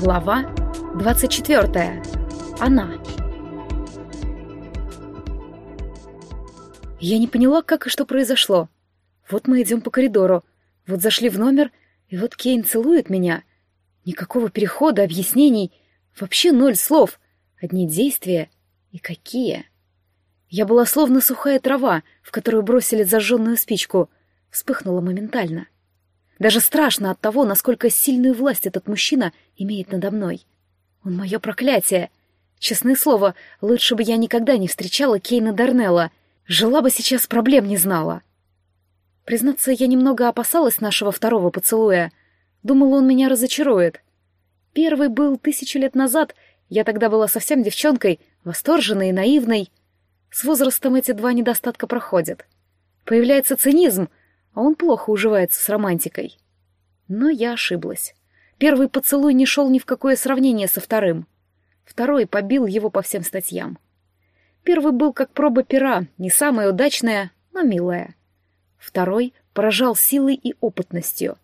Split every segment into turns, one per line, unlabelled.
Глава 24. Она. Я не поняла, как и что произошло. Вот мы идем по коридору, вот зашли в номер, и вот Кейн целует меня. Никакого перехода, объяснений, вообще ноль слов, одни действия. И какие? Я была словно сухая трава, в которую бросили зажженную спичку, вспыхнула моментально — даже страшно от того, насколько сильную власть этот мужчина имеет надо мной. Он мое проклятие. Честное слово, лучше бы я никогда не встречала Кейна Дарнелла. Жила бы сейчас, проблем не знала. Признаться, я немного опасалась нашего второго поцелуя. Думала, он меня разочарует. Первый был тысячу лет назад, я тогда была совсем девчонкой, восторженной и наивной. С возрастом эти два недостатка проходят. Появляется цинизм, а он плохо уживается с романтикой. Но я ошиблась. Первый поцелуй не шел ни в какое сравнение со вторым. Второй побил его по всем статьям. Первый был как проба пера, не самая удачная, но милая. Второй поражал силой и опытностью.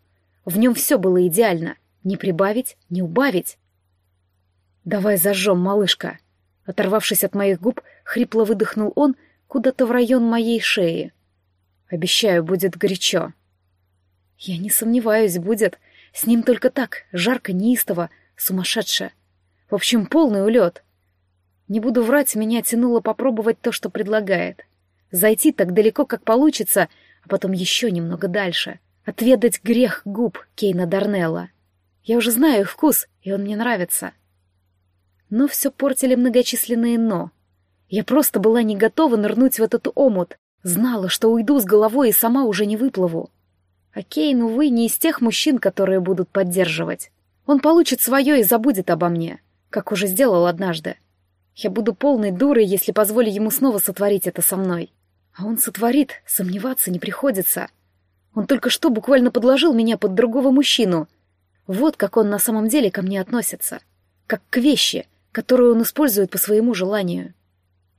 В нем все было идеально. Не прибавить, не убавить. «Давай зажжем, малышка!» Оторвавшись от моих губ, хрипло выдохнул он куда-то в район моей шеи. Обещаю, будет горячо. Я не сомневаюсь, будет. С ним только так, жарко, неистово, сумасшедше. В общем, полный улет. Не буду врать, меня тянуло попробовать то, что предлагает. Зайти так далеко, как получится, а потом еще немного дальше. Отведать грех губ Кейна Дарнелла. Я уже знаю их вкус, и он мне нравится. Но все портили многочисленные «но». Я просто была не готова нырнуть в этот омут, Знала, что уйду с головой и сама уже не выплыву. А Кейн, увы, не из тех мужчин, которые будут поддерживать. Он получит свое и забудет обо мне, как уже сделал однажды. Я буду полной дурой, если позволю ему снова сотворить это со мной. А он сотворит, сомневаться не приходится. Он только что буквально подложил меня под другого мужчину. Вот как он на самом деле ко мне относится. Как к вещи, которую он использует по своему желанию.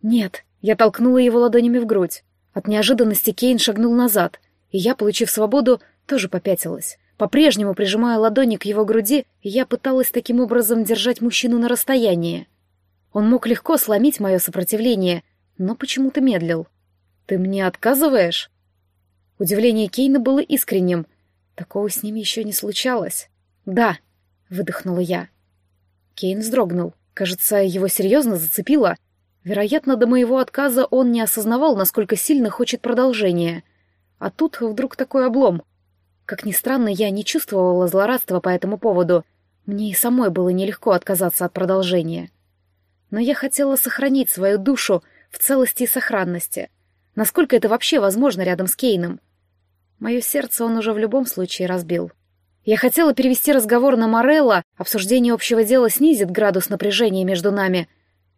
Нет, я толкнула его ладонями в грудь. От неожиданности Кейн шагнул назад, и я, получив свободу, тоже попятилась. По-прежнему прижимая ладони к его груди, я пыталась таким образом держать мужчину на расстоянии. Он мог легко сломить мое сопротивление, но почему-то медлил. «Ты мне отказываешь?» Удивление Кейна было искренним. Такого с ним еще не случалось. «Да», — выдохнула я. Кейн вздрогнул. Кажется, его серьезно зацепило. Вероятно, до моего отказа он не осознавал, насколько сильно хочет продолжения. А тут вдруг такой облом. Как ни странно, я не чувствовала злорадства по этому поводу. Мне и самой было нелегко отказаться от продолжения. Но я хотела сохранить свою душу в целости и сохранности. Насколько это вообще возможно рядом с Кейном? Мое сердце он уже в любом случае разбил. Я хотела перевести разговор на Морелла, обсуждение общего дела снизит градус напряжения между нами —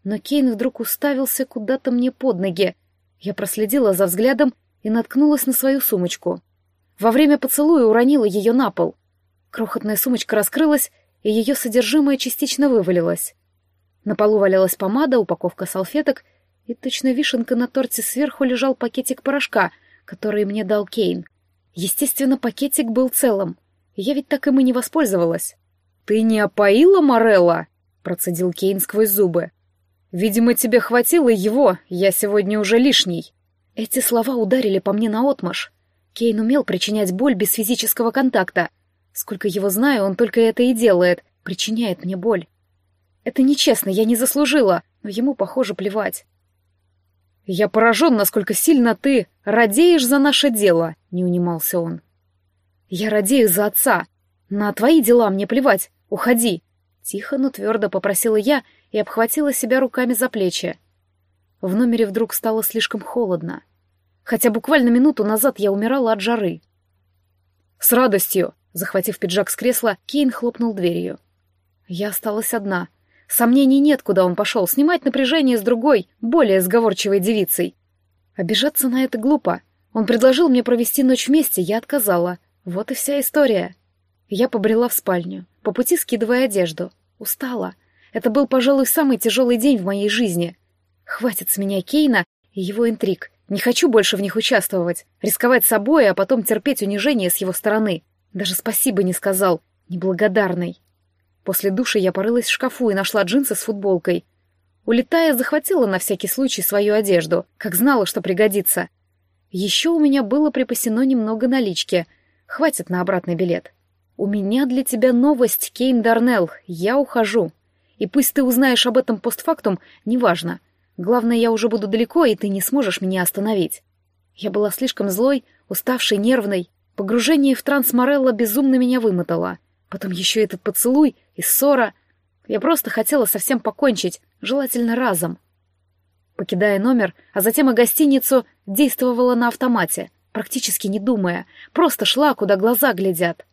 но Кейн вдруг уставился куда-то мне под ноги. Я проследила за взглядом и наткнулась на свою сумочку. Во время поцелуя уронила ее на пол. Крохотная сумочка раскрылась, и ее содержимое частично вывалилось. На полу валялась помада, упаковка салфеток, и точно вишенка на торте сверху лежал пакетик порошка, который мне дал Кейн. Естественно, пакетик был целым. Я ведь так им и не воспользовалась. «Ты не опоила Морелла?» — процедил Кейн сквозь зубы. Видимо, тебе хватило его, я сегодня уже лишний. Эти слова ударили по мне наотмашь. Кейн умел причинять боль без физического контакта. Сколько его знаю, он только это и делает, причиняет мне боль. Это нечестно, я не заслужила, но ему, похоже, плевать. «Я поражен, насколько сильно ты радеешь за наше дело», — не унимался он. «Я радею за отца. На твои дела мне плевать. Уходи». Тихо, но твердо попросила я и обхватила себя руками за плечи. В номере вдруг стало слишком холодно. Хотя буквально минуту назад я умирала от жары. «С радостью!» — захватив пиджак с кресла, Кейн хлопнул дверью. Я осталась одна. Сомнений нет, куда он пошел. Снимать напряжение с другой, более сговорчивой девицей. Обижаться на это глупо. Он предложил мне провести ночь вместе, я отказала. Вот и вся история. Я побрела в спальню, по пути скидывая одежду. Устала. Это был, пожалуй, самый тяжелый день в моей жизни. Хватит с меня Кейна и его интриг. Не хочу больше в них участвовать, рисковать собой, а потом терпеть унижение с его стороны. Даже спасибо не сказал, неблагодарный. После душа я порылась в шкафу и нашла джинсы с футболкой. Улетая, захватила на всякий случай свою одежду, как знала, что пригодится. Еще у меня было припасено немного налички. Хватит на обратный билет. У меня для тебя новость, Кейн Дарнелл. Я ухожу. И пусть ты узнаешь об этом постфактум, неважно. Главное, я уже буду далеко, и ты не сможешь меня остановить. Я была слишком злой, уставшей, нервной. Погружение в транс Морелла безумно меня вымотало. Потом еще этот поцелуй и ссора. Я просто хотела совсем покончить, желательно разом. Покидая номер, а затем и гостиницу, действовала на автомате, практически не думая, просто шла, куда глаза глядят.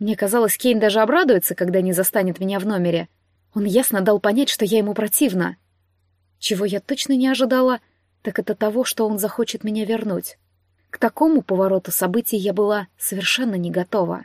Мне казалось, Кейн даже обрадуется, когда не застанет меня в номере. Он ясно дал понять, что я ему противна. Чего я точно не ожидала, так это того, что он захочет меня вернуть. К такому повороту событий я была совершенно не готова.